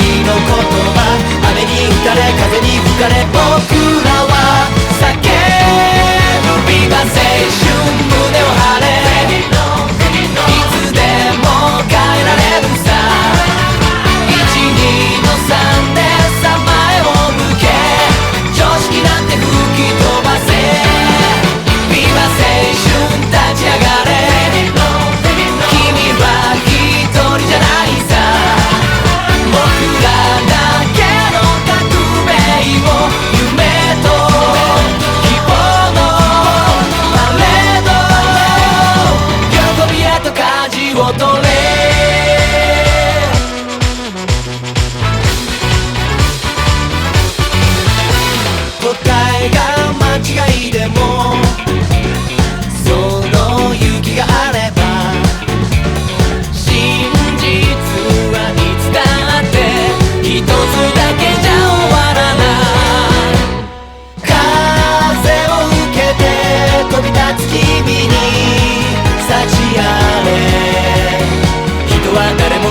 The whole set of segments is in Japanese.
の言葉雨に打たれ風に吹かれ僕ら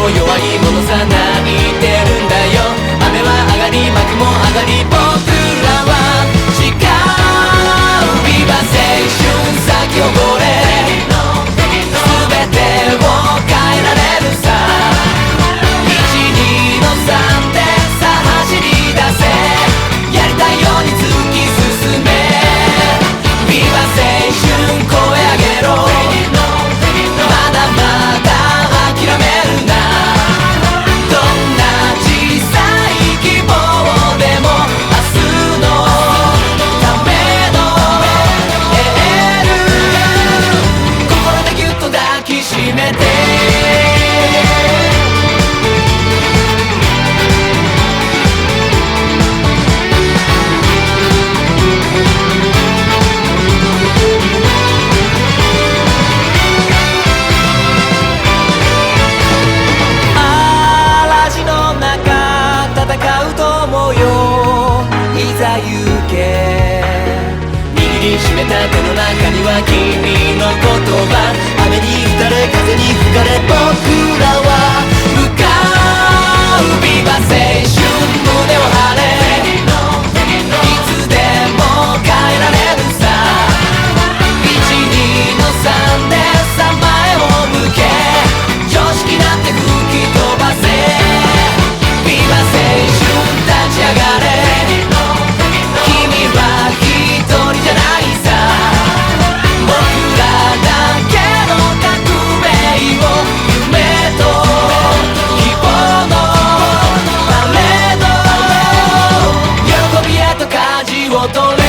弱いものさ泣いてるんだよ。雨は上がり幕も上がり僕らは違う。ビバセージ行け。握りしめた手の中には君の言葉。雨に打たれ風に吹かれ botones.